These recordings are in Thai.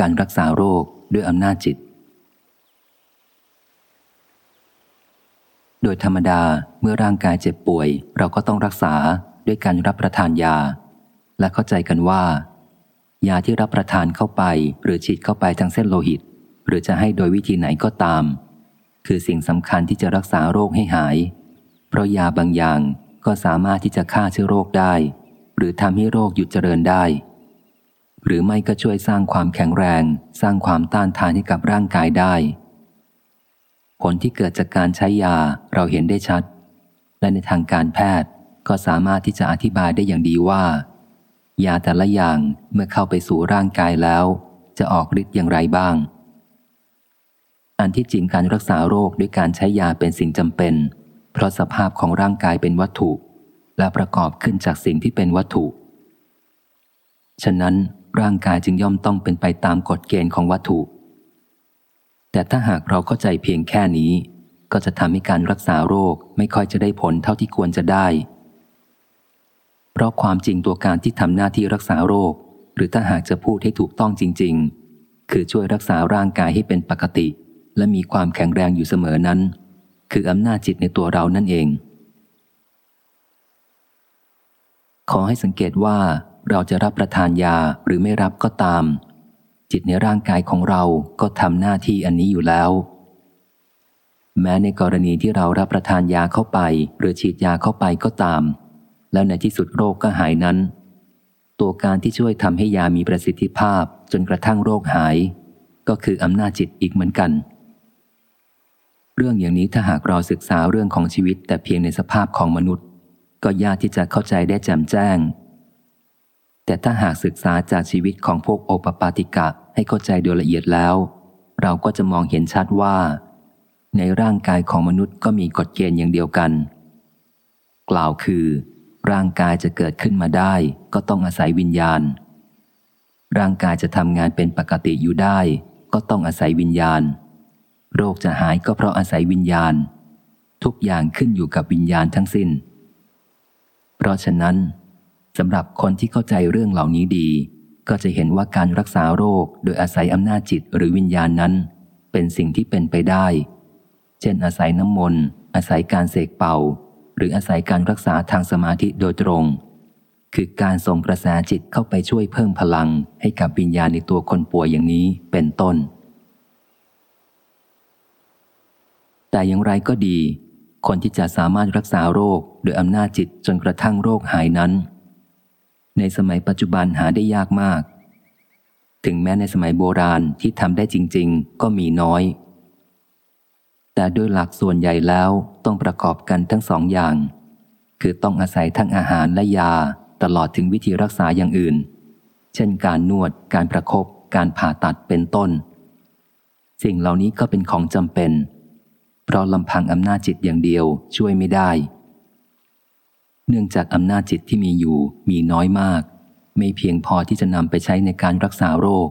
การรักษาโรคด้วยอำนาจจิต โดยธรรมดาเมื่อร่างกายเจ็บป่วย เราก็ต้องรักษาด้วยการรับประทานยา และเข้าใจกันว่า ยาที่รับประทานเข้าไป หรือฉีดเข้าไปทางเส้นโลหิต หรือจะให้โดยวิธีไหนก็ตาม คือสิ่งสำคัญที่จะรักษาโรคให้หาย เพราะยาบางอย่างก็สามารถที่จะฆ่าเชื้อโรคได้ หรือทำให้โรคหยุดเจริญได้ หรือไม่ก็ช่วยสร้างความแข็งแรง สร้างความต้านทานให้กับร่างกายได้ ผลที่เกิดจากการใช้ยาเราเห็นได้ชัด และในทางการแพทย์ก็สามารถที่จะอธิบายได้อย่างดีว่า ยาแต่ละอย่างเมื่อเข้าไปสู่ร่างกายแล้ว จะออกฤทธิ์อย่างไรบ้าง อันที่จริงการรักษาโรคด้วยการใช้ยาเป็นสิ่งจำเป็น เพราะสภาพของร่างกายเป็นวัตถุ และประกอบขึ้นจากสิ่งที่เป็นวัตถุ ฉะนั้น ร่างกายจึงย่อมต้องเป็นไปตามกฎเกณฑ์ของวัตถุ แต่ถ้าหากเราเข้าใจเพียงแค่นี้ ก็จะทำให้การรักษาโรคไม่ค่อยจะได้ผลเท่าที่ควรจะได้ เพราะความจริงตัวการที่ทำหน้าที่รักษาโรค หรือถ้าหากจะพูดให้ถูกต้องจริง ๆ คือช่วยรักษาร่างกายให้เป็นปกติ และมีความแข็งแรงอยู่เสมอนั้น คืออำนาจจิตในตัวเรานั่นเอง ขอให้สังเกตว่า เราจะรับประทานยาหรือไม่รับก็ตาม จิตในร่างกายของเราก็ทำหน้าที่อันนี้อยู่แล้ว แม้ในกรณีที่เรารับประทานยาเข้าไป หรือฉีดยาเข้าไปก็ตาม แล้วในที่สุดโรคก็หายนั้น ตัวการที่ช่วยทำให้ยามีประสิทธิภาพจนกระทั่งโรคหาย ก็คืออำนาจจิตอีกเหมือนกัน เรื่องอย่างนี้ถ้าหากเราศึกษาเรื่องของชีวิตแต่เพียงในสภาพของมนุษย์ ก็ยากที่จะเข้าใจได้แจ่มแจ้ง แต่ถ้าหากศึกษาจากชีวิตของพวกโอปปาติกะให้เข้าใจโดยละเอียดแล้ว เราก็จะมองเห็นชัดว่า ในร่างกายของมนุษย์ก็มีกฎเกณฑ์อย่างเดียวกัน กล่าวคือ ร่างกายจะเกิดขึ้นมาได้ ก็ต้องอาศัยวิญญาณ ร่างกายจะทำงานเป็นปกติอยู่ได้ ก็ต้องอาศัยวิญญาณ โรคจะหายก็เพราะอาศัยวิญญาณ ทุกอย่างขึ้นอยู่กับวิญญาณทั้งสิน้น เพราะฉะนั้น สำหรับคนที่เข้าใจเรื่องเหล่านี้ดี ก็จะเห็นว่าการรักษาโรคโดยอาศัยอำนาจจิตหรือวิญญาณนั้น เป็นสิ่งที่เป็นไปได้ เช่น อาศัยน้ำมนต์ อาศัยการเสกเป่า หรืออาศัยการรักษาทางสมาธิโดยตรง คือการส่งกระแสจิตเข้าไปช่วยเพิ่มพลังให้กับวิญญาณในตัวคนป่วยอย่างนี้เป็นต้น แต่อย่างไรก็ดี คนที่จะสามารถรักษาโรคโดยอำนาจจิตจนกระทั่งโรคหายนั้น ในสมัยปัจจุบันหาได้ยากมาก ถึงแม้ในสมัยโบราณที่ทำได้จริง ๆ ก็มีน้อย แต่โดยหลักส่วนใหญ่แล้วต้องประกอบกันทั้งสองอย่าง คือต้องอาศัยทั้งอาหารและยาตลอดถึงวิธีรักษาอย่างอื่น เช่นการนวด การประครบการผ่าตัดเป็นต้น สิ่งเหล่านี้ก็เป็นของจำเป็น เพราะลำพังอำนาจจิตอย่างเดียวช่วยไม่ได้ เนื่องจากอำนาจจิตที่มีอยู่มีน้อยมาก ไม่เพียงพอที่จะนำไปใช้ในการรักษาโรค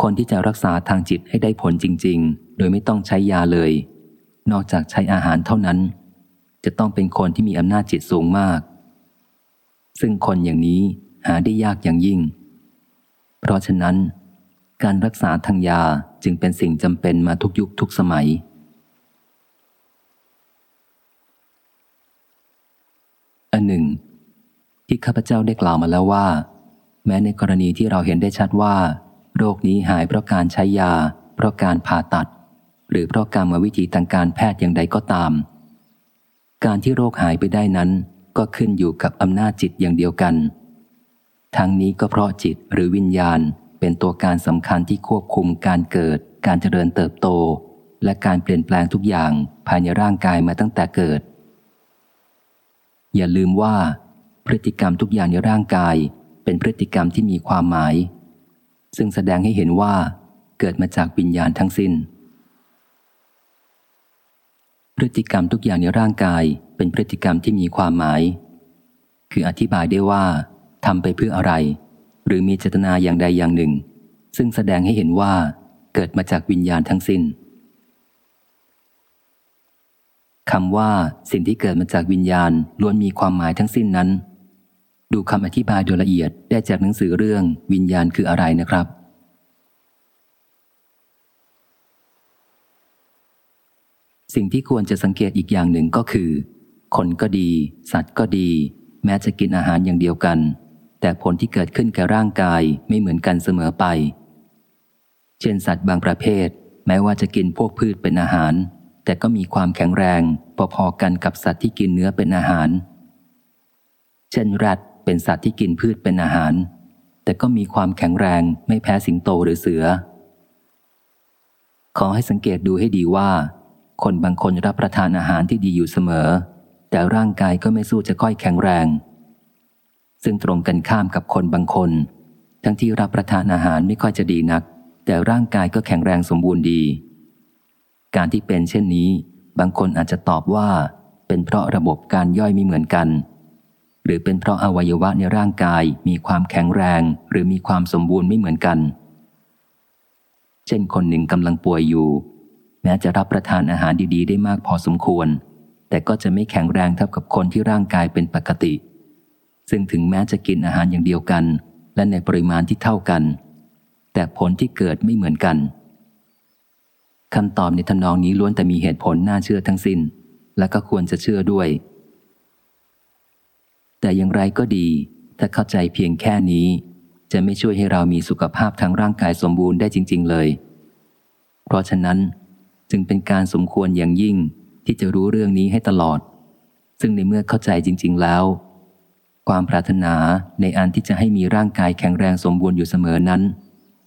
คนที่จะรักษาทางจิตให้ได้ผลจริง ๆ โดยไม่ต้องใช้ยาเลย นอกจากใช้อาหารเท่านั้น จะต้องเป็นคนที่มีอำนาจจิตสูงมาก ซึ่งคนอย่างนี้หาได้ยากอย่างยิ่ง เพราะฉะนั้น การรักษาทางยาจึงเป็นสิ่งจำเป็นมาทุกยุคทุกสมัยอัน หนึ่ง ที่ข้าพเจ้าได้กล่าวมาแล้วว่า แม้ในกรณีที่เราเห็นได้ชัดว่า โรคนี้หายเพราะการใช้ยา เพราะการผ่าตัด หรือเพราะการมวิธีทางการแพทย์อย่างใดก็ตาม การที่โรคหายไปได้นั้น ก็ขึ้นอยู่กับอำนาจจิตอย่างเดียวกัน ทั้งนี้ก็เพราะจิตหรือวิญญาณเป็นตัวการสำคัญที่ควบคุมการเกิด การเจริญเติบโต และการเปลี่ยนแปลงทุกอย่างภายในร่างกายมาตั้งแต่เกิด อย่าลืมว่าพฤติกรรมทุกอย่างในร่างกาย เป็นพฤติกรรมที่มีความหมาย ซึ่งแสดงให้เห็นว่าเกิดมาจากวิญญาณทั้งสิน้น พฤติกรรมทุกอย่างในร่างกายเป็นพฤติกรรมที่มีความหมาย คืออธิบายได้ว่าทำไปเพื่ออะไร หรือมีเจตนาอย่างใดอย่างหนึ่ง ซึ่งแสดงให้เห็นว่าเกิดมาจากวิญญาณทั้งสิน้น คำว่าสิ่งที่เกิดมาจากวิญญาณล้วนมีความหมายทั้งสิ้นนั้น ดูคำอธิบายโดยละเอียดได้จากหนังสือเรื่องวิญญาณคืออะไรนะครับ สิ่งที่ควรจะสังเกตอีกอย่างหนึ่งก็คือ คนก็ดี สัตว์ก็ดี แม้จะกินอาหารอย่างเดียวกัน แต่ผลที่เกิดขึ้นแก่ร่างกายไม่เหมือนกันเสมอไป เช่นสัตว์บางประเภท แม้ว่าจะกินพวกพืชเป็นอาหาร แต่ก็มีความแข็งแรงพอๆกันกับสัตว์ที่กินเนื้อเป็นอาหาร เช่นแรดเป็นสัตว์ที่กินพืชเป็นอาหาร แต่ก็มีความแข็งแรงไม่แพ้สิงโตหรือเสือ ขอให้สังเกตดูให้ดีว่า คนบางคนรับประทานอาหารที่ดีอยู่เสมอ แต่ร่างกายก็ไม่สู้จะค่อยแข็งแรง ซึ่งตรงกันข้ามกับคนบางคน ทั้งที่รับประทานอาหารไม่ค่อยจะดีนัก แต่ร่างกายก็แข็งแรงสมบูรณ์ดี การที่เป็นเช่นนี้ บางคนอาจจะตอบว่า เป็นเพราะระบบการย่อยไม่เหมือนกัน หรือเป็นเพราะอวัยวะในร่างกายมีความแข็งแรง หรือมีความสมบูรณ์ไม่เหมือนกัน เช่นคนหนึ่งกำลังป่วยอยู่ แม้จะรับประทานอาหารดีๆ ได้มากพอสมควร แต่ก็จะไม่แข็งแรงเท่ากับคนที่ร่างกายเป็นปกติ ซึ่งถึงแม้จะกินอาหารอย่างเดียวกัน และในปริมาณที่เท่ากัน แต่ผลที่เกิดไม่เหมือนกัน คำตอบในทำนองนี้ล้วนแต่มีเหตุผลน่าเชื่อทั้งสิน้น และก็ควรจะเชื่อด้วย แต่อย่างไรก็ดี ถ้าเข้าใจเพียงแค่นี้ จะไม่ช่วยให้เรามีสุขภาพทางร่างกายสมบูรณ์ได้จริง ๆ เลย เพราะฉะนั้นจึงเป็นการสมควรอย่างยิ่งที่จะรู้เรื่องนี้ให้ตลอด ซึ่งในเมื่อเข้าใจจริง ๆ แล้ว ความปรารถนาในอันที่จะให้มีร่างกายแข็งแรงสมบูรณ์อยู่เสมอนั้น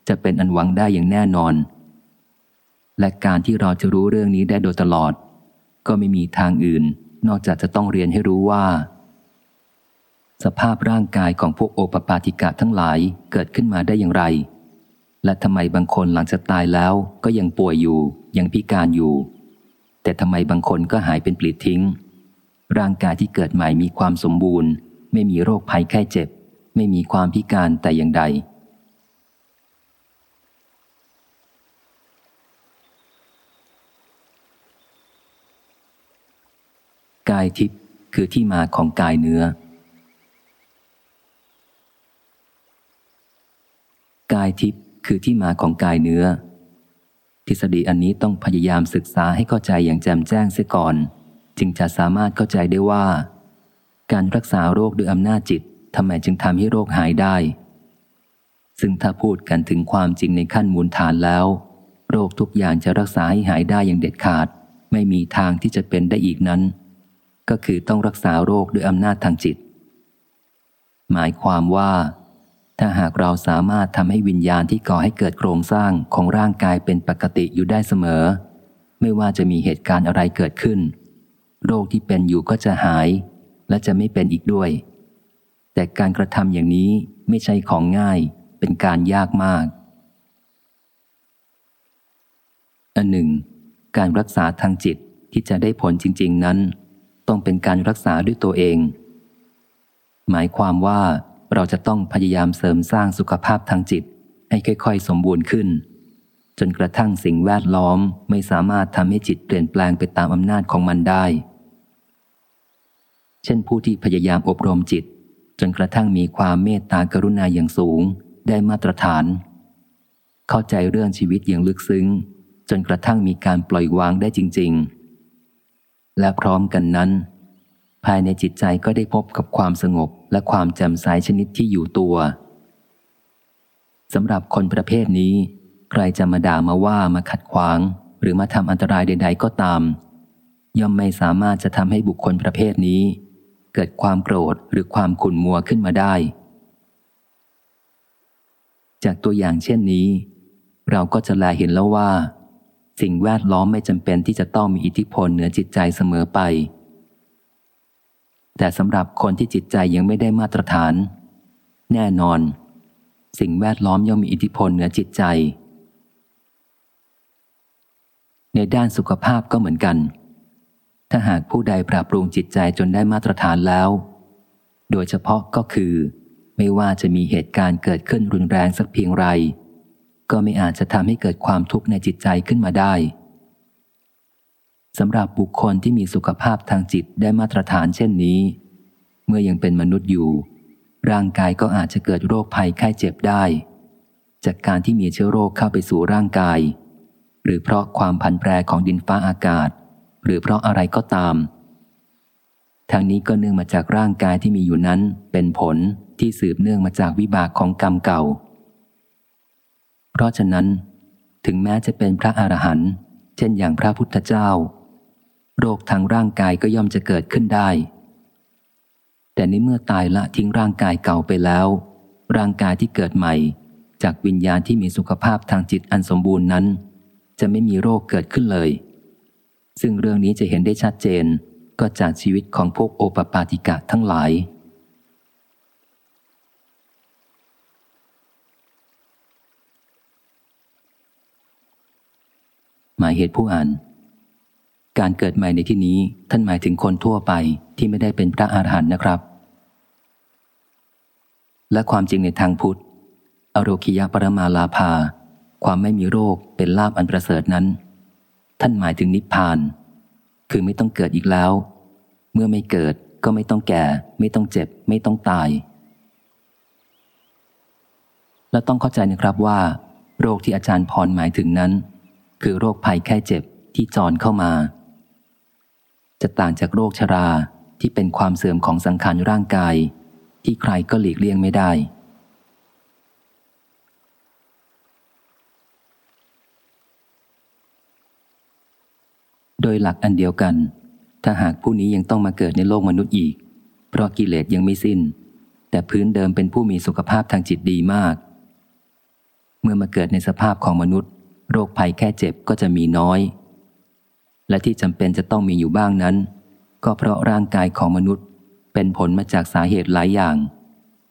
จะเป็นอันหวังได้อย่างแน่นอน และการที่เราจะรู้เรื่องนี้ได้โดยตลอด ก็ไม่มีทางอื่น นอกจากจะต้องเรียนให้รู้ว่า สภาพร่างกายของพวกโอปปาติกะทั้งหลายเกิดขึ้นมาได้อย่างไร และทำไมบางคนหลังจากตายแล้วก็ยังป่วยอยู่ ยังพิการอยู่ แต่ทำไมบางคนก็หายเป็นปลิดทิ้ง ร่างกายที่เกิดใหม่มีความสมบูรณ์ ไม่มีโรคภัยไข้เจ็บ ไม่มีความพิการแต่อย่างใด กายทิพย์คือที่มาของกายเนื้อ กายทิพย์คือที่มาของกายเนื้อ ทฤษฎีอันนี้ต้องพยายามศึกษาให้เข้าใจอย่างแจ่มแจ้งเสียก่อน จึงจะสามารถเข้าใจได้ว่า การรักษาโรคด้วยอำนาจจิตทำไมจึงทำให้โรคหายได้ ซึ่งถ้าพูดกันถึงความจริงในขั้นมูลฐานแล้ว โรคทุกอย่างจะรักษาให้หายได้อย่างเด็ดขาด ไม่มีทางที่จะเป็นได้อีกนั้น ก็คือต้องรักษาโรคด้วยอำนาจทางจิต หมายความว่า ถ้าหากเราสามารถทำให้วิญญาณที่ก่อให้เกิดโครงสร้างของร่างกายเป็นปกติอยู่ได้เสมอ ไม่ว่าจะมีเหตุการณ์อะไรเกิดขึ้น โรคที่เป็นอยู่ก็จะหาย และจะไม่เป็นอีกด้วย แต่การกระทำอย่างนี้ไม่ใช่ของง่าย เป็นการยากมากอันหนึ่ง การรักษาทางจิตที่จะได้ผลจริง ๆ นั้น ต้องเป็นการรักษาด้วยตัวเอง หมายความว่าเราจะต้องพยายามเสริมสร้างสุขภาพทางจิต ให้ค่อยๆ สมบูรณ์ขึ้น จนกระทั่งสิ่งแวดล้อมไม่สามารถทำให้จิตเปลี่ยนแปลงไปตามอำนาจของมันได้ เช่นผู้ที่พยายามอบรมจิต จนกระทั่งมีความเมตตากรุณาอย่างสูง ได้มาตรฐาน เข้าใจเรื่องชีวิตอย่างลึกซึ้ง จนกระทั่งมีการปล่อยวางได้จริง ๆ และพร้อมกันนั้น ภายในจิตใจก็ได้พบกับความสงบและความแจ่มใสชนิดที่อยู่ตัวสำหรับคนประเภทนี้ ใครจะมาด่ามาว่ามาขัดขวาง หรือมาทำอันตรายใด ๆ ก็ตาม ย่อมไม่สามารถจะทำให้บุคคลประเภทนี้ เกิดความโกรธหรือความขุ่นมัวขึ้นมาได้ จากตัวอย่างเช่นนี้ เราก็จะแลเห็นแล้วว่า สิ่งแวดล้อมไม่จำเป็นที่จะต้องมีอิทธิพลเหนือจิตใจเสมอไป แต่สำหรับคนที่จิตใจยังไม่ได้มาตรฐาน แน่นอน สิ่งแวดล้อมย่อมมีอิทธิพลเหนือจิตใจ ในด้านสุขภาพก็เหมือนกัน ถ้าหากผู้ใดปรับปรุงจิตใจจนได้มาตรฐานแล้ว โดยเฉพาะก็คือ ไม่ว่าจะมีเหตุการณ์เกิดขึ้นรุนแรงสักเพียงไร ก็ไม่อาจจะทำให้เกิดความทุกข์ในจิตใจขึ้นมาได้สำหรับบุคคลที่มีสุขภาพทางจิตได้มาตรฐานเช่นนี้ เมื่อยังเป็นมนุษย์อยู่ ร่างกายก็อาจจะเกิดโรคภัยไข้เจ็บได้ จากการที่มีเชื้อโรคเข้าไปสู่ร่างกาย หรือเพราะความผันแปรของดินฟ้าอากาศ หรือเพราะอะไรก็ตามทางนี้ก็เนื่องมาจากร่างกายที่มีอยู่นั้นเป็นผลที่สืบเนื่องมาจากวิบากของกรรมเก่า เพราะฉะนั้น ถึงแม้จะเป็นพระอรหันต์เช่นอย่างพระพุทธเจ้า โรคทางร่างกายก็ย่อมจะเกิดขึ้นได้ แต่ในเมื่อตายละทิ้งร่างกายเก่าไปแล้ว ร่างกายที่เกิดใหม่ จากวิญญาณที่มีสุขภาพทางจิตอันสมบูรณ์นั้น จะไม่มีโรคเกิดขึ้นเลย ซึ่งเรื่องนี้จะเห็นได้ชัดเจนก็จากชีวิตของพวกโอปปาติกะทั้งหลาย ห มายเหตุผู้อ่าน การเกิดใหม่ในที่นี้ท่านหมายถึงคนทั่วไปที่ไม่ได้เป็นพระอาหารหันต์นะครับ และความจริงในทางพุทธ อโรคิยปรมาลาภา ความไม่มีโรคเป็นลาบอันประเสริฐนั้น ท่านหมายถึงนิพพาน คือไม่ต้องเกิดอีกแล้ว เมื่อไม่เกิดก็ไม่ต้องแก่ ไม่ต้องเจ็บ ไม่ต้องตาย และต้องเข้าใจนะครับว่า โรคที่อาจารย์พรหมายถึงนั้น คือโรคภัยแค่เจ็บที่จรเข้ามา จะต่างจากโรคชราที่เป็นความเสื่อมของสังขารร่างกาย ที่ใครก็หลีกเลี่ยงไม่ได้ โดยหลักอันเดียวกัน ถ้าหากผู้นี้ยังต้องมาเกิดในโลกมนุษย์อีก เพราะกิเลสยังไม่สิน้น แต่พื้นเดิมเป็นผู้มีสุขภาพทางจิตดีมาก เมื่อมาเกิดในสภาพของมนุษย์ โรคภัยแค่เจ็บก็จะมีน้อย และที่จำเป็นจะต้องมีอยู่บ้างนั้น ก็เพราะร่างกายของมนุษย์ เป็นผลมาจากสาเหตุหลายอย่าง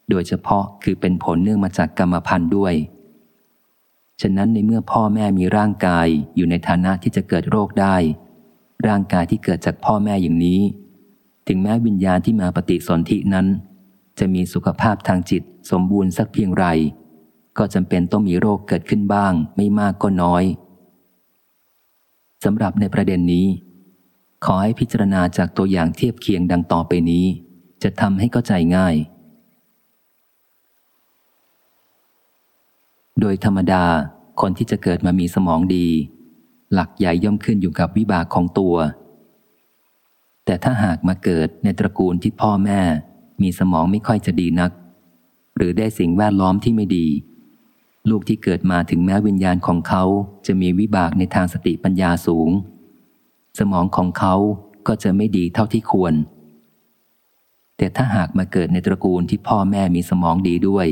โดยเฉพาะคือเป็นผลเนื่องมาจากกรรมพันธุ์ด้วย ฉะนั้นในเมื่อพ่อแม่มีร่างกายอยู่ในฐานะที่จะเกิดโรคได้ ร่างกายที่เกิดจากพ่อแม่อย่างนี้ ถึงแม้วิญญาณที่มาปฏิสนธินั้น จะมีสุขภาพทางจิตสมบูรณ์สักเพียงไร ก็จำเป็นต้องมีโรคเกิดขึ้นบ้าง ไม่มากก็น้อยสำหรับในประเด็นนี้ ขอให้พิจารณาจากตัวอย่างเทียบเคียงดังต่อไปนี้ จะทำให้เข้าใจง่าย โดยธรรมดาคนที่จะเกิดมามีสมองดี หลักใหญ่ย่อมขึ้นอยู่กับวิบากของตัว แต่ถ้าหากมาเกิดในตระกูลที่พ่อแม่ มีสมองไม่ค่อยจะดีนัก หรือได้สิ่งแวดล้อมที่ไม่ดี ลูกที่เกิดมาถึงแม้วิญญาณของเขาจะมีวิบากในทางสติปัญญาสูง สมองของเขาก็จะไม่ดีเท่าที่ควร แต่ถ้าหากมาเกิดในตระกูลที่พ่อแม่มีสมองดีด้วย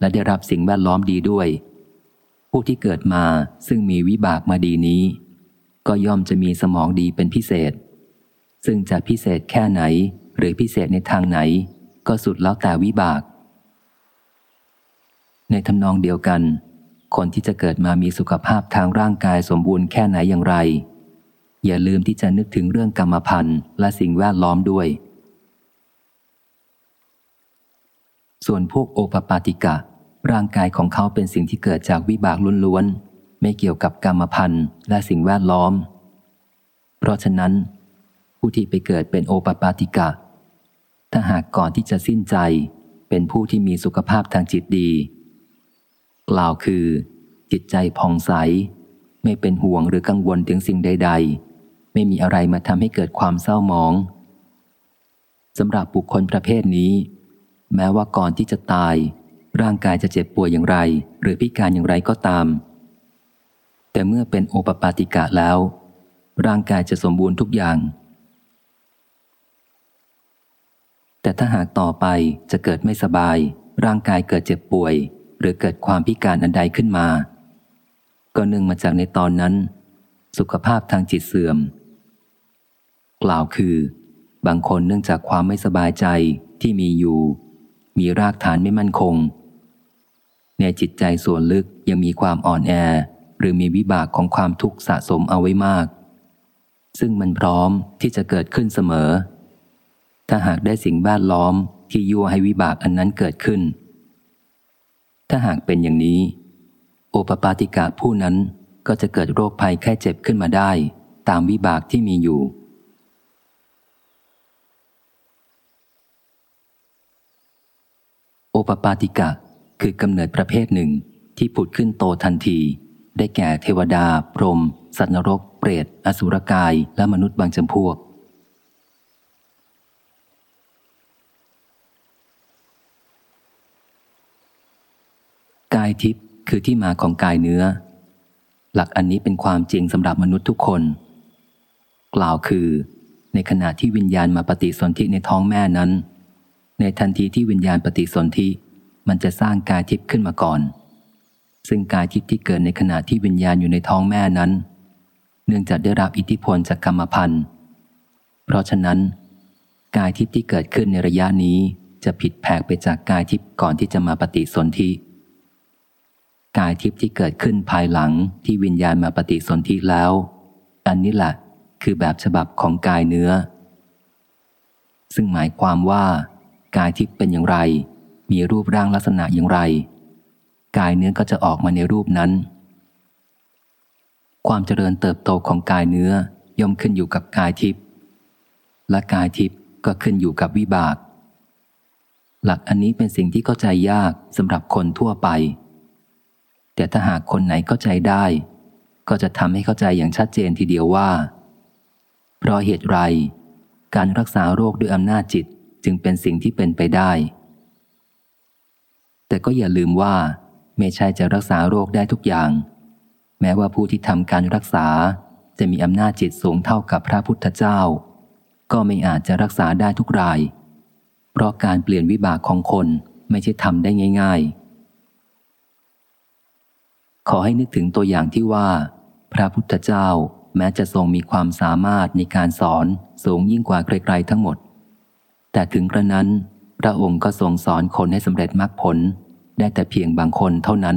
และได้รับสิ่งแวดล้อมดีด้วย ผู้ที่เกิดมาซึ่งมีวิบากมาดีนี้ ก็ย่อมจะมีสมองดีเป็นพิเศษ ซึ่งจะพิเศษแค่ไหน หรือพิเศษในทางไหน ก็สุดแล้วแต่วิบาก ในทำนองเดียวกัน คนที่จะเกิดมามีสุขภาพทางร่างกายสมบูรณ์แค่ไหนอย่างไร อย่าลืมที่จะนึกถึงเรื่องกรรมพันธุ์และสิ่งแวดล้อมด้วย ส่วนพวกโอปปาติกะ ร่างกายของเขาเป็นสิ่งที่เกิดจากวิบากล้วนๆไม่เกี่ยวกับกรรมพันธุ์และสิ่งแวดล้อม เพราะฉะนั้น ผู้ที่ไปเกิดเป็นโอปปาติกะ ถ้าหากก่อนที่จะสิ้นใจเป็นผู้ที่มีสุขภาพทางจิตดี กล่าวคือ จิตใจผ่องใส ไม่เป็นห่วงหรือกังวลถึงสิ่งใด ๆ ไม่มีอะไรมาทำให้เกิดความเศร้าหมองสำหรับบุคคลประเภทนี้ แม้ว่าก่อนที่จะตาย ร่างกายจะเจ็บป่วยอย่างไร หรือพิการอย่างไรก็ตาม แต่เมื่อเป็นโอปปาติกะแล้ว ร่างกายจะสมบูรณ์ทุกอย่าง แต่ถ้าหากต่อไปจะเกิดไม่สบาย ร่างกายเกิดเจ็บป่วย หรือเกิดความพิการอันใดขึ้นมา ก็เนื่องมาจากในตอนนั้น สุขภาพทางจิตเสื่อม กล่าวคือ บางคนเนื่องจากความไม่สบายใจที่มีอยู่ มีรากฐานไม่มั่นคง ในจิตใจส่วนลึกยังมีความอ่อนแอ หรือมีวิบากของความทุกข์สะสมเอาไว้มาก ซึ่งมันพร้อมที่จะเกิดขึ้นเสมอ ถ้าหากได้สิ่งแวดล้อมที่ยั่วให้วิบากอันนั้นเกิดขึ้น ถ้าหากเป็นอย่างนี้ โอปปาติกะผู้นั้นก็จะเกิดโรคภัยแค่เจ็บขึ้นมาได้ ตามวิบากที่มีอยู่ โอปปาติกะคือกำเนิดประเภทหนึ่งที่ผุดขึ้นโตทันที ได้แก่เทวดา พรหมสัตว์นรก เปรต อสุรกาย และมนุษย์บางจำพวก กายทิพย์คือที่มาของกายเนื้อ หลักอันนี้เป็นความจริงสำหรับมนุษย์ทุกคน กล่าวคือ ในขณะที่วิญญาณมาปฏิสนธิในท้องแม่นั้น ในทันทีที่วิญญาณปฏิสนธิมันจะสร้างกายทิพย์ขึ้นมาก่อน ซึ่งกายทิพย์ที่เกิดในขณะที่วิญญาณอยู่ในท้องแม่นั้น เนื่องจากได้รับอิทธิพลจากกรรมพันธ์เพราะฉะนั้น กายทิพย์ที่เกิดขึ้นในระยะนี้จะผิดแผกไปจากกายทิพย์ก่อนที่จะมาปฏิสนธิ กายทิพย์ที่เกิดขึ้นภายหลังที่วิญญาณมาปฏิสนธิแล้ว อันนี้แหละคือแบบฉบับของกายเนื้อ ซึ่งหมายความว่า กายทิพย์เป็นอย่างไร มีรูปร่างลักษณะอย่างไร กายเนื้อก็จะออกมาในรูปนั้น ความเจริญเติบโตของกายเนื้อย่อมขึ้นอยู่กับกายทิพย์และกายทิพย์ก็ขึ้นอยู่กับวิบาก หลักอันนี้เป็นสิ่งที่เข้าใจยากสำหรับคนทั่วไป แต่ถ้าหากคนไหนเข้าใจได้ ก็จะทำให้เข้าใจอย่างชัดเจนทีเดียวว่า เพราะเหตุไร การรักษาโรคด้วยอำนาจจิตจึงเป็นสิ่งที่เป็นไปได้ แต่ก็อย่าลืมว่า ไม่ใช่จะรักษาโรคได้ทุกอย่าง แม้ว่าผู้ที่ทำการรักษาจะมีอำนาจจิตสูงเท่ากับพระพุทธเจ้า ก็ไม่อาจจะรักษาได้ทุกราย เพราะการเปลี่ยนวิบากของคนไม่ใช่ทำได้ง่าย ๆ ขอให้นึกถึงตัวอย่างที่ว่า พระพุทธเจ้าแม้จะทรงมีความสามารถในการสอนสูงยิ่งกว่าใครๆทั้งหมด แต่ถึงกระนั้น พระองค์ก็ทรงสอนคนให้สำเร็จมรรคผล ได้แต่เพียงบางคนเท่านั้น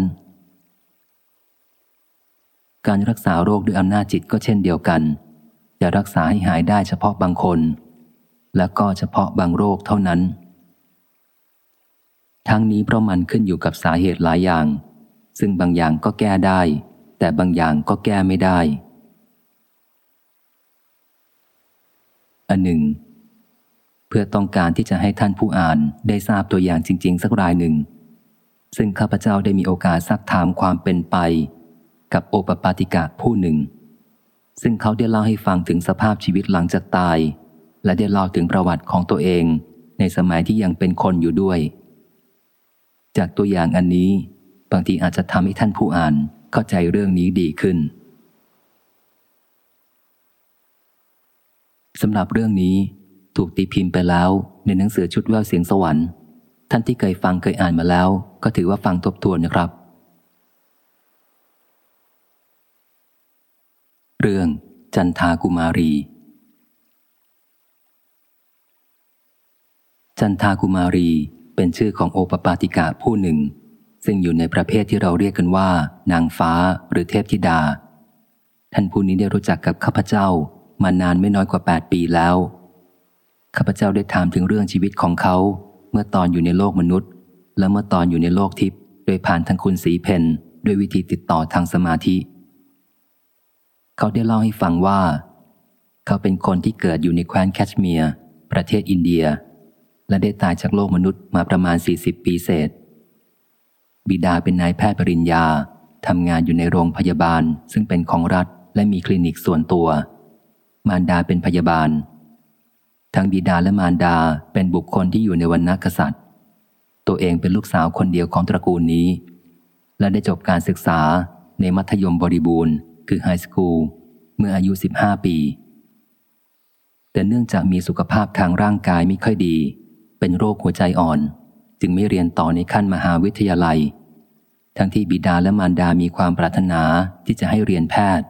การรักษาโรคด้วยอำนาจจิตก็เช่นเดียวกัน จะรักษาให้หายได้เฉพาะบางคน และก็เฉพาะบางโรคเท่านั้น ทั้งนี้เพราะมันขึ้นอยู่กับสาเหตุหลายอย่าง ซึ่งบางอย่างก็แก้ได้ แต่บางอย่างก็แก้ไม่ได้ อันหนึ่ง เพื่อต้องการที่จะให้ท่านผู้อ่านได้ทราบตัวอย่างจริง ๆ สักรายหนึ่ง ซึ่งข้าพเจ้าได้มีโอกาสซักถามความเป็นไป กับโอปปาติกะผู้หนึ่ง ซึ่งเขาได้เล่าให้ฟังถึงสภาพชีวิตหลังจากตาย และได้เล่าถึงประวัติของตัวเอง ในสมัยที่ยังเป็นคนอยู่ด้วย จากตัวอย่างอันนี้ บางทีอาจจะทำให้ท่านผู้อ่านเข้าใจเรื่องนี้ดีขึ้นสำหรับเรื่องนี้ถูกตีพิมพ์ไปแล้วในหนังสือชุดแววเสียงสวรรค์ ท่านที่เคยฟังเคยอ่านมาแล้ว ก็ถือว่าฟังทบทวนนะครับ เรื่องจันทากุมารี จันทากุมารีเป็นชื่อของโอปปาติกาผู้หนึ่ง ซึ่งอยู่ในประเภทที่เราเรียกกันว่า นางฟ้าหรือเทพธิดา ท่านผู้นี้ได้รู้จักกับข้าพเจ้ามานานไม่น้อยกว่า 8 ปีแล้ว ข้าพเจ้าได้ถามถึงเรื่องชีวิตของเขา เมื่อตอนอยู่ในโลกมนุษย์ และเมื่อตอนอยู่ในโลกทิพย์โดยผ่านทางคุณสีเพนด้วยวิธีติดต่อทางสมาธิ เขาได้เล่าให้ฟังว่า เขาเป็นคนที่เกิดอยู่ในแคว้นแคชเมียร์ประเทศอินเดีย และได้ตายจากโลกมนุษย์มาประมาณ 40 ปีเศษ บิดาเป็นนายแพทย์ปริญญาทำงานอยู่ในโรงพยาบาล ซึ่งเป็นของรัฐและมีคลินิกส่วนตัว มารดาเป็นพยาบาล ทั้งบิดาและมารดาเป็นบุคคลที่อยู่ในวันนักษัตริย์ ตัวเองเป็นลูกสาวคนเดียวของตระกูลนี้ และได้จบการศึกษาในมัธยมบริบูรณ์ คือไฮสคูลเมื่ออายุ 15 ปี แต่เนื่องจากมีสุขภาพทางร่างกายไม่ค่อยดี เป็นโรคหัวใจอ่อน จึงไม่เรียนต่อในขั้นมหาวิทยาลัย ทั้งที่บิดาและมารดามีความปรารถนาที่จะให้เรียนแพทย์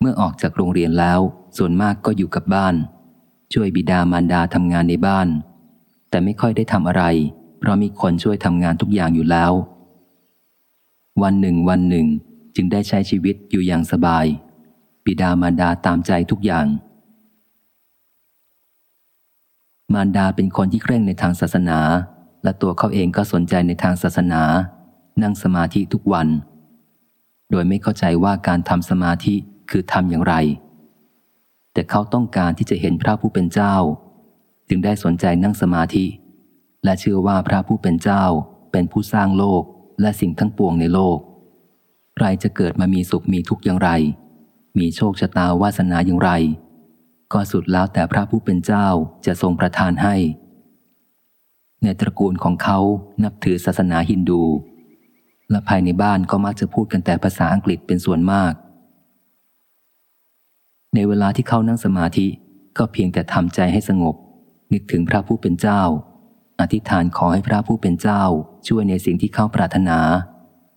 เมื่อออกจากโรงเรียนแล้ว ส่วนมากก็อยู่กับบ้าน ช่วยบิดามารดาทำงานในบ้าน แต่ไม่ค่อยได้ทำอะไร เพราะมีคนช่วยทำงานทุกอย่างอยู่แล้ว วันหนึ่งวันหนึ่งจึงได้ใช้ชีวิตอยู่อย่างสบาย บิดามารดาตามใจทุกอย่าง มารดาเป็นคนที่เคร่งในทางศาสนา และตัวเขาเองก็สนใจในทางศาสนา นั่งสมาธิทุกวัน โดยไม่เข้าใจว่าการทำสมาธิคือทำอย่างไร แต่เขาต้องการที่จะเห็นพระผู้เป็นเจ้า จึงได้สนใจนั่งสมาธิ และเชื่อว่าพระผู้เป็นเจ้าเป็นผู้สร้างโลกและสิ่งทั้งปวงในโลก ใครจะเกิดมามีสุขมีทุกข์อย่างไร มีโชคชะตาวาสนาอย่างไร ก็สุดแล้วแต่พระผู้เป็นเจ้าจะทรงประทานให้ ในตระกูลของเขานับถือศาสนาฮินดู และภายในบ้านก็มักจะพูดกันแต่ภาษาอังกฤษเป็นส่วนมาก ในเวลาที่เขานั่งสมาธิก็เพียงแต่ทำใจให้สงบ นึกถึงพระผู้เป็นเจ้า อธิษฐานขอให้พระผู้เป็นเจ้า ช่วยในสิ่งที่เขาปรารถนา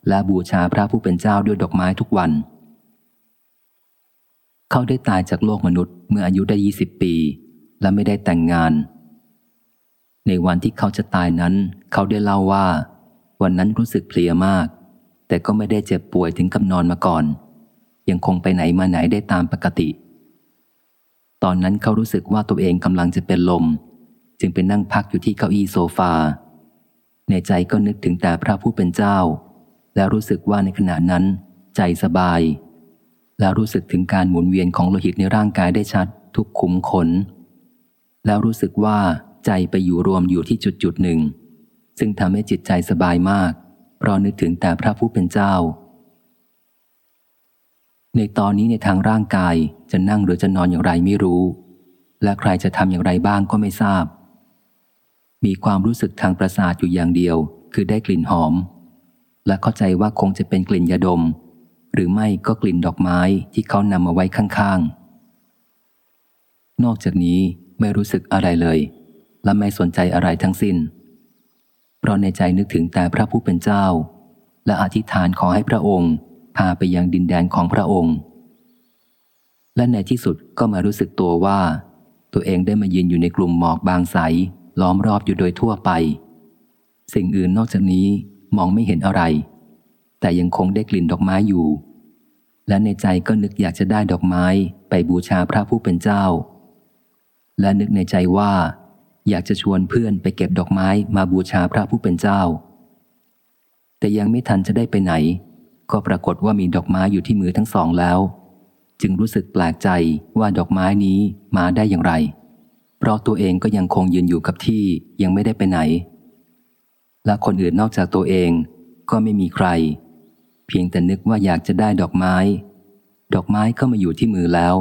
และบูชาพระผู้เป็นเจ้าด้วยดอกไม้ทุกวัน เขาได้ตายจากโลกมนุษย์เมื่ออายุได้ยี่สิบปี และไม่ได้แต่งงาน ในวันที่เขาจะตายนั้น เขาได้เล่าว่า วันนั้นรู้สึกเพลียมาก แต่ก็ไม่ได้เจ็บป่วยถึงกับนอนมาก่อน ยังคงไปไหนมาไหนได้ตามปกติ ตอนนั้นเขารู้สึกว่าตัวเองกำลังจะเป็นลม จึงไปนั่งพักอยู่ที่เก้าอี้โซฟา ในใจก็นึกถึงแต่พระผู้เป็นเจ้า แล้วรู้สึกว่าในขณะนั้น ใจสบาย แล้วรู้สึกถึงการหมุนเวียนของโลหิตในร่างกายได้ชัด ทุกขุมขน แล้วรู้สึกว่า ใจไปอยู่รวมอยู่ที่จุดจุดหนึ่ง ซึ่งทำให้จิตใจสบายมาก เพราะนึกถึงแต่พระผู้เป็นเจ้า ในตอนนี้ในทางร่างกายจะนั่งหรือจะนอนอย่างไรไม่รู้ และใครจะทำอย่างไรบ้างก็ไม่ทราบ มีความรู้สึกทางประสาทอยู่อย่างเดียว คือได้กลิ่นหอม และเข้าใจว่าคงจะเป็นกลิ่นยาดม หรือไม่ก็กลิ่นดอกไม้ที่เขานำมาไว้ข้างๆ นอกจากนี้ไม่รู้สึกอะไรเลย และไม่สนใจอะไรทั้งสิ้น เพราะในใจนึกถึงแต่พระผู้เป็นเจ้า และอธิษฐานขอให้พระองค์ พาไปยังดินแดนของพระองค์ และในที่สุดก็มารู้สึกตัวว่า ตัวเองได้มายืนอยู่ในกลุ่มหมอกบางใสล้อมรอบอยู่โดยทั่วไป สิ่งอื่นนอกจากนี้มองไม่เห็นอะไร แต่ยังคงได้กลิ่นดอกไม้อยู่ และในใจก็นึกอยากจะได้ดอกไม้ไปบูชาพระผู้เป็นเจ้า และนึกในใจว่า อยากจะชวนเพื่อนไปเก็บดอกไม้มาบูชาพระผู้เป็นเจ้า แต่ยังไม่ทันจะได้ไปไหน ก็ปรากฏว่ามีดอกไม้อยู่ที่มือทั้งสองแล้ว จึงรู้สึกแปลกใจว่าดอกไม้นี้มาได้อย่างไร เพราะตัวเองก็ยังคงยืนอยู่กับที่ยังไม่ได้ไปไหน และคนอื่นนอกจากตัวเองก็ไม่มีใคร เพียงแต่นึกว่าอยากจะได้ดอกไม้ ดอกไม้ก็มาอยู่ที่มือแล้ว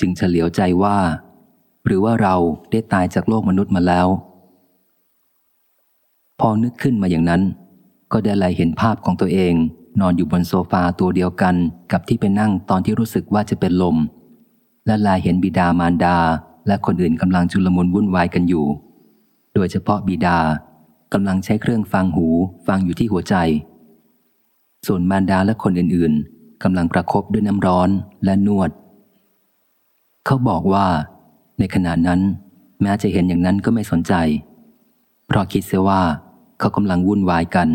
จึงเฉลียวใจว่า หรือว่าเราได้ตายจากโลกมนุษย์มาแล้ว พอนึกขึ้นมาอย่างนั้น ก็ได้ไลเห็นภาพของตัวเอง นอนอยู่บนโซฟาตัวเดียวกันกับที่ไปนั่งตอนที่รู้สึกว่าจะเป็นลม และลายเห็นบิดามารดา และคนอื่นกำลังจุลมุนวุ่นวายกันอยู่ โดยเฉพาะบิดากำลังใช้เครื่องฟังหูฟังอยู่ที่หัวใจ ส่วนมารดาและคนอื่นๆกำลังประครบด้วยน้ำร้อนและนวด เขาบอกว่า ในขณะนั้น แม้จะเห็นอย่างนั้นก็ไม่สนใจ เพราะคิดเสียว่าเขากำลังวุ่นวายกัน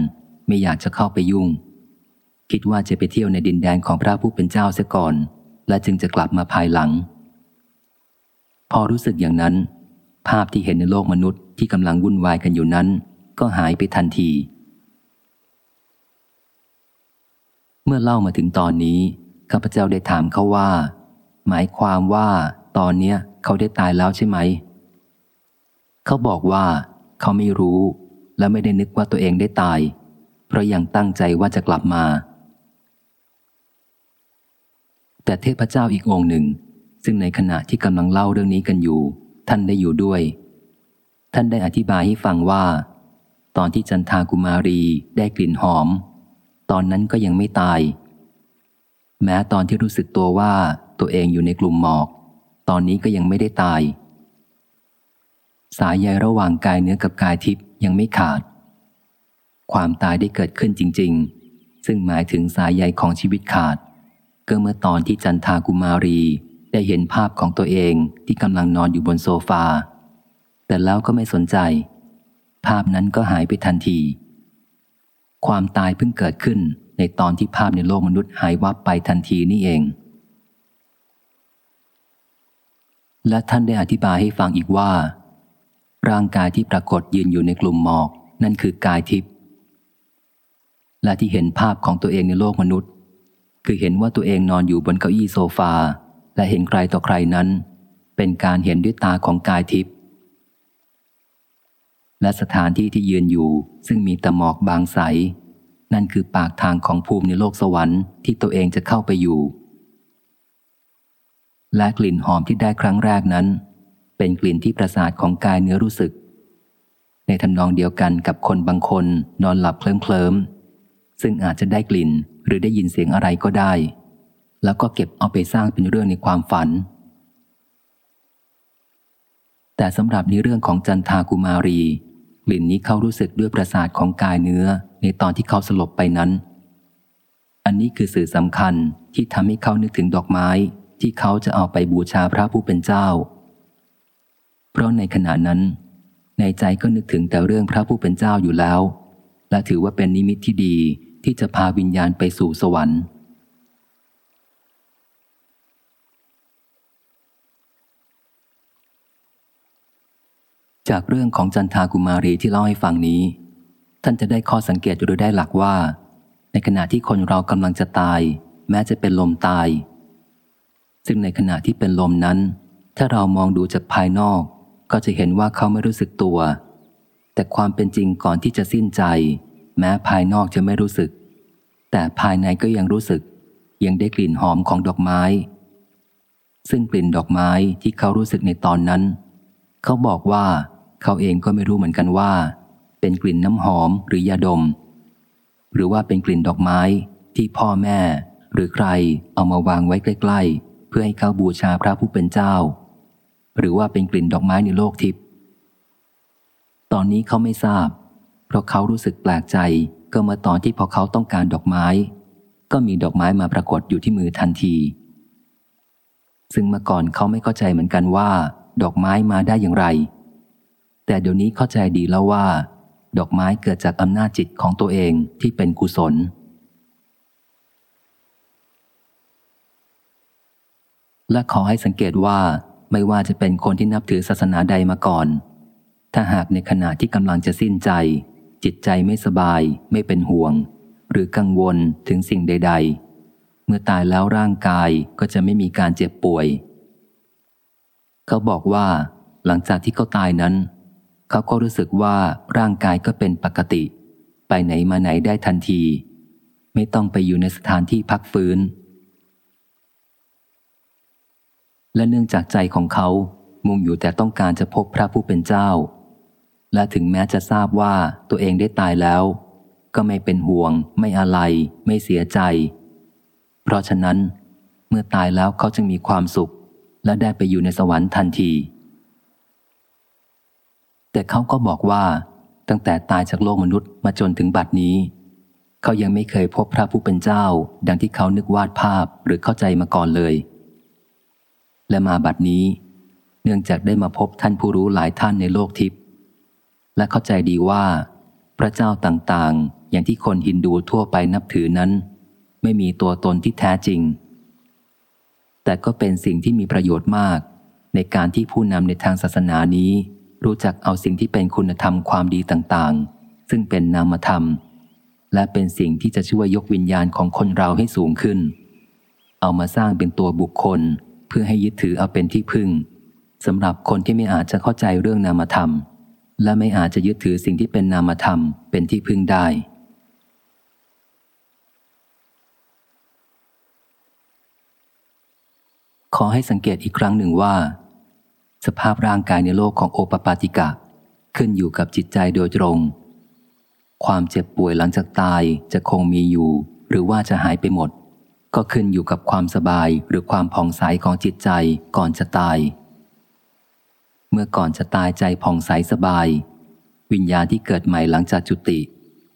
ไม่อยากจะเข้าไปยุ่ง คิดว่าจะไปเที่ยวในดินแดนของพระผู้เป็นเจ้าเสียก่อน และจึงจะกลับมาภายหลัง พอรู้สึกอย่างนั้น ภาพที่เห็นในโลกมนุษย์ที่กำลังวุ่นวายกันอยู่นั้น ก็หายไปทันที เมื่อเล่ามาถึงตอนนี้ข้าพเจ้าได้ถามเขาว่า หมายความว่า ตอนเนี้ยเขาได้ตายแล้วใช่ไหม เขาบอกว่า เขาไม่รู้ และไม่ได้นึกว่าตัวเองได้ตาย เพราะยังตั้งใจว่าจะกลับมา แต่เทพเจ้าอีกองหนึ่ง ซึ่งในขณะที่กำลังเล่าเรื่องนี้กันอยู่ ท่านได้อยู่ด้วย ท่านได้อธิบายให้ฟังว่า ตอนที่จันทากุมารีได้กลิ่นหอม ตอนนั้นก็ยังไม่ตาย แม้ตอนที่รู้สึกตัวว่าตัวเองอยู่ในกลุ่มหมอก ตอนนี้ก็ยังไม่ได้ตาย สายใยระหว่างกายเนื้อกับกายทิพย์ยังไม่ขาด ความตายได้เกิดขึ้นจริง ๆ ซึ่งหมายถึงสายใยของชีวิตขาด ก็เมื่อตอนที่จันทากุมารีได้เห็นภาพของตัวเองที่กำลังนอนอยู่บนโซฟา แต่แล้วก็ไม่สนใจ ภาพนั้นก็หายไปทันที ความตายเพิ่งเกิดขึ้นในตอนที่ภาพในโลกมนุษย์หายวับไปทันทีนี่เอง และท่านได้อธิบายให้ฟังอีกว่า ร่างกายที่ปรากฏยืนอยู่ในกลุ่มหมอก นั่นคือกายทิพย์และที่เห็นภาพของตัวเองในโลกมนุษย์ คือเห็นว่าตัวเองนอนอยู่บนเก้าอี้โซฟา และเห็นใครต่อใครนั้น เป็นการเห็นด้วยตาของกายทิพย์และสถานที่ที่ยืนอยู่ซึ่งมีตะหมอกบางใส นั่นคือปากทางของภูมิในโลกสวรรค์ที่ตัวเองจะเข้าไปอยู่ และกลิ่นหอมที่ได้ครั้งแรกนั้น เป็นกลิ่นที่ประสาทของกายเนื้อรู้สึก ในทำนองเดียวกันกับคนบางคนนอนหลับเคลิ้มเคลิมซึ่งอาจจะได้กลิ่นหรือได้ยินเสียงอะไรก็ได้ แล้วก็เก็บเอาไปสร้างเป็นเรื่องในความฝัน แต่สำหรับในเรื่องของจันทากุมารี กลิ่นนี้เขารู้สึกด้วยประสาทของกายเนื้อในตอนที่เขาสลบไปนั้น อันนี้คือสื่อสำคัญที่ทำให้เขานึกถึงดอกไม้ ที่เขาจะเอาไปบูชาพระผู้เป็นเจ้า เพราะในขณะนั้น ในใจก็นึกถึงแต่เรื่องพระผู้เป็นเจ้าอยู่แล้ว และถือว่าเป็นนิมิตที่ดีที่จะพาวิญญาณไปสู่สวรรค์ จากเรื่องของจันทากุมารีที่เล่าให้ฟังนี้ ท่านจะได้ข้อสังเกตหรือได้หลักว่า ในขณะที่คนเรากำลังจะตาย แม้จะเป็นลมตาย ซึ่งในขณะที่เป็นลมนั้น ถ้าเรามองดูจากภายนอก ก็จะเห็นว่าเขาไม่รู้สึกตัว แต่ความเป็นจริงก่อนที่จะสิ้นใจ แม้ภายนอกจะไม่รู้สึก แต่ภายในก็ยังรู้สึก ยังได้กลิ่นหอมของดอกไม้ ซึ่งกลิ่นดอกไม้ที่เขารู้สึกในตอนนั้น เขาบอกว่าเขาเองก็ไม่รู้เหมือนกันว่า เป็นกลิ่นน้ำหอมหรือยาดม หรือว่าเป็นกลิ่นดอกไม้ที่พ่อแม่ หรือใครเอามาวางไว้ใกล้ ๆ เพื่อให้เขาบูชาพระผู้เป็นเจ้า หรือว่าเป็นกลิ่นดอกไม้ในโลกทิพย์ตอนนี้เขาไม่ทราบ เพราะเขารู้สึกแปลกใจก็เมื่อตอนที่พอเขาต้องการดอกไม้ ก็มีดอกไม้มาปรากฏอยู่ที่มือทันที ซึ่งเมื่อก่อนเขาไม่เข้าใจเหมือนกันว่า ดอกไม้มาได้อย่างไร แต่เดี๋ยวนี้เข้าใจดีแล้วว่า ดอกไม้เกิดจากอำนาจจิตของตัวเองที่เป็นกุศล และขอให้สังเกตว่าไม่ว่าจะเป็นคนที่นับถือศาสนาใดมาก่อน ถ้าหากในขณะที่กำลังจะสิ้นใจ จิตใจไม่สบาย ไม่เป็นห่วง หรือกังวลถึงสิ่งใด ๆ เมื่อตายแล้วร่างกายก็จะไม่มีการเจ็บป่วย เขาบอกว่า หลังจากที่เขาตายนั้น เขาก็รู้สึกว่าร่างกายก็เป็นปกติ ไปไหนมาไหนได้ทันที ไม่ต้องไปอยู่ในสถานที่พักฟื้น และเนื่องจากใจของเขามุ่งอยู่แต่ต้องการจะพบพระผู้เป็นเจ้า และถึงแม้จะทราบว่าตัวเองได้ตายแล้ว ก็ไม่เป็นห่วง ไม่อะไร ไม่เสียใจ เพราะฉะนั้น เมื่อตายแล้วเขาจึงมีความสุข และได้ไปอยู่ในสวรรค์ทันที แต่เขาก็บอกว่า ตั้งแต่ตายจากโลกมนุษย์มาจนถึงบัดนี้ เขายังไม่เคยพบพระผู้เป็นเจ้า ดังที่เขานึกวาดภาพหรือเข้าใจมาก่อนเลย และมาบัดนี้ เนื่องจากได้มาพบท่านผู้รู้หลายท่านในโลกทิพย์และเข้าใจดีว่า พระเจ้าต่างๆ อย่างที่คนฮินดูทั่วไปนับถือนั้น ไม่มีตัวตนที่แท้จริง แต่ก็เป็นสิ่งที่มีประโยชน์มาก ในการที่ผู้นำในทางศาสนานี้ รู้จักเอาสิ่งที่เป็นคุณธรรมความดีต่างๆ ซึ่งเป็นนามธรรม และเป็นสิ่งที่จะช่วยยกวิญญาณของคนเราให้สูงขึ้น เอามาสร้างเป็นตัวบุคคล เพื่อให้ยึดถือเอาเป็นที่พึ่งสำหรับคนที่ไม่อาจจะเข้าใจเรื่องนามธรรม และไม่อาจจะยึดถือสิ่งที่เป็นนามธรรมเป็นที่พึ่งได้ ขอให้สังเกตอีกครั้งหนึ่งว่า สภาพร่างกายในโลกของโอปปาติกะ ขึ้นอยู่กับจิตใจโดยตรง ความเจ็บป่วยหลังจากตายจะคงมีอยู่ หรือว่าจะหายไปหมด ก็ขึ้นอยู่กับความสบายหรือความผ่องใสของจิตใจก่อนจะตาย เมื่อก่อนจะตายใจผ่องใสสบาย วิญญาณที่เกิดใหม่หลังจากจุติ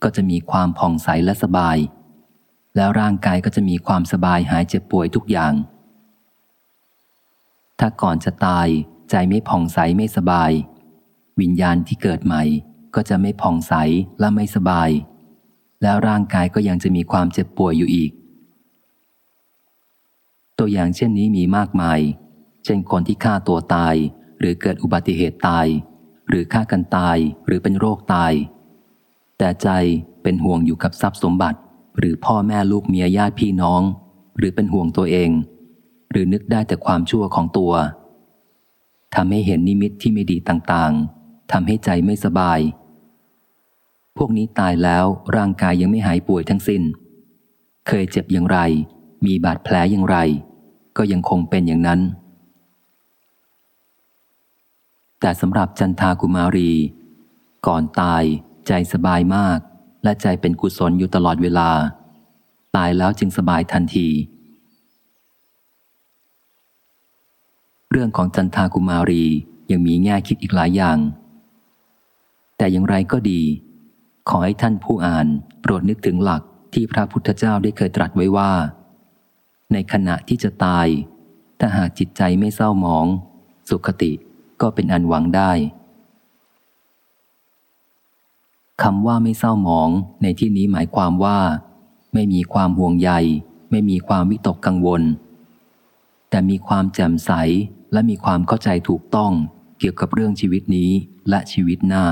ก็จะมีความผ่องใสและสบาย แล้วร่างกายก็จะมีความสบายหายเจ็บป่วยทุกอย่าง ถ้าก่อนจะตาย ใจไม่ผ่องใสไม่สบาย วิญญาณที่เกิดใหม่ ก็จะไม่ผ่องใสและไม่สบาย แล้วร่างกายก็ยังจะมีความเจ็บป่วยอยู่อีก ตัวอย่างเช่นนี้มีมากมาย เช่นคนที่ฆ่าตัวตาย หรือเกิดอุบัติเหตุตาย หรือฆ่ากันตายหรือเป็นโรคตาย แต่ใจเป็นห่วงอยู่กับทรัพย์สมบัติ หรือพ่อแม่ลูกเมียญาติพี่น้อง หรือเป็นห่วงตัวเอง หรือนึกได้แต่ความชั่วของตัวทำให้เห็นนิมิตที่ไม่ดีต่างๆทำให้ใจไม่สบาย พวกนี้ตายแล้วร่างกายยังไม่หายป่วยทั้งสิน้น เคยเจ็บอย่างไร มีบาดแผลอย่างไร ก็ยังคงเป็นอย่างนั้น แต่สำหรับจันทากุมารี ก่อนตายใจสบายมาก และใจเป็นกุศลอยู่ตลอดเวลา ตายแล้วจึงสบายทันที เรื่องของจันทากุมารียังมีแง่คิดอีกหลายอย่าง แต่อย่างไรก็ดี ขอให้ท่านผู้อ่านโปรดนึกถึงหลักที่พระพุทธเจ้าได้เคยตรัสไว้ว่า ในขณะที่จะตาย ถ้าหากจิตใจไม่เศร้าหมอง สุขติก็เป็นอันหวังได้คำว่าไม่เศร้าหมองในที่นี้หมายความว่า ไม่มีความห่วงใย ไม่มีความวิตกกังวล แต่มีความแจ่มใสและมีความเข้าใจถูกต้องเกี่ยวกับเรื่องชีวิตนี้และชีวิตหน้า